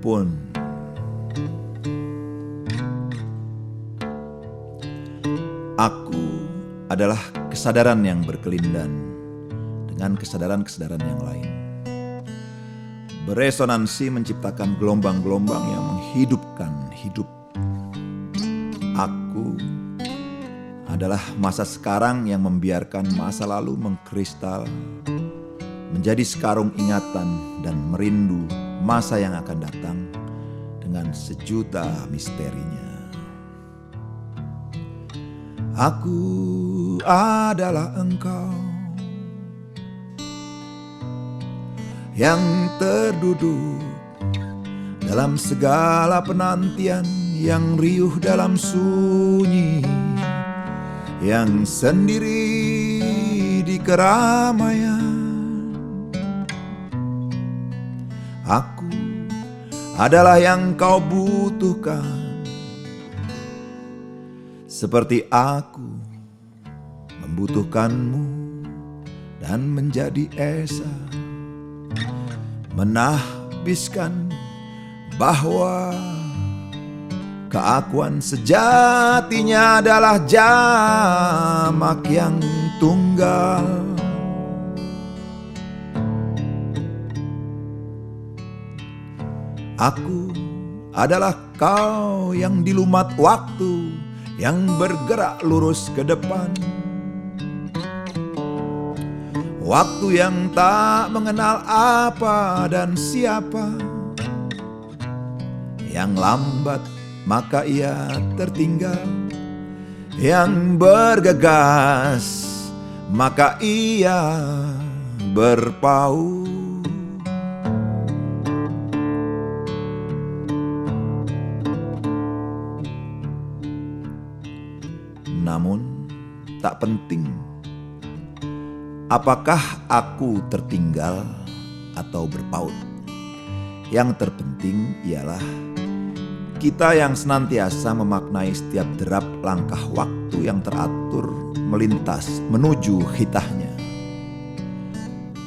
pun aku adalah kesadaran yang berkelindan dengan kesadaran-kesadaran yang lain. Beresonansi menciptakan gelombang-gelombang yang menghidupkan hidup. Aku adalah masa sekarang yang membiarkan masa lalu mengkristal menjadi sekarung ingatan dan merindu masa yang akan datang dengan sejuta misterinya. Aku adalah engkau yang terduduk dalam segala penantian yang riuh dalam sunyi yang sendiri di keramaian Aku adalah yang kau butuhkan. Seperti aku membutuhkanmu Dan menjadi esa Menahbiskan bahwa Keakuan sejatinya adalah jamak yang tunggal Aku adalah kau yang dilumat waktu yang bergerak lurus ke depan. Waktu yang tak mengenal apa dan siapa. Yang lambat maka ia tertinggal. Yang bergegas maka ia berpaut. Namun, tak penting apakah aku tertinggal atau berpaut. Yang terpenting ialah kita yang senantiasa memaknai setiap derap langkah waktu yang teratur melintas menuju hitahnya.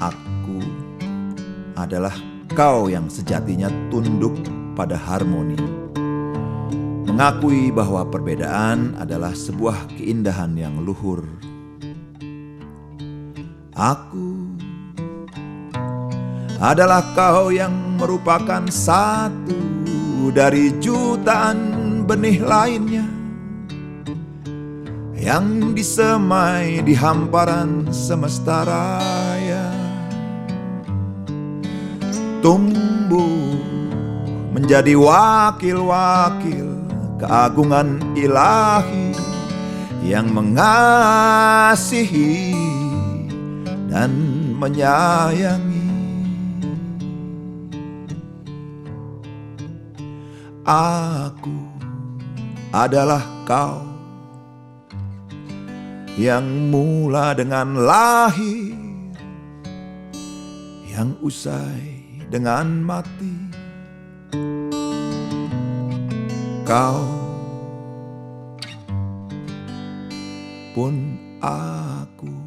Aku adalah kau yang sejatinya tunduk pada harmoni mengakui bahwa perbedaan adalah sebuah keindahan yang luhur. Aku adalah kau yang merupakan satu dari jutaan benih lainnya yang disemai di hamparan semesta raya. Tumbuh menjadi wakil-wakil keagungan ilahi yang mengasihi dan menyayangi. Aku adalah kau yang mula dengan lahir, yang usai dengan mati kau pun aku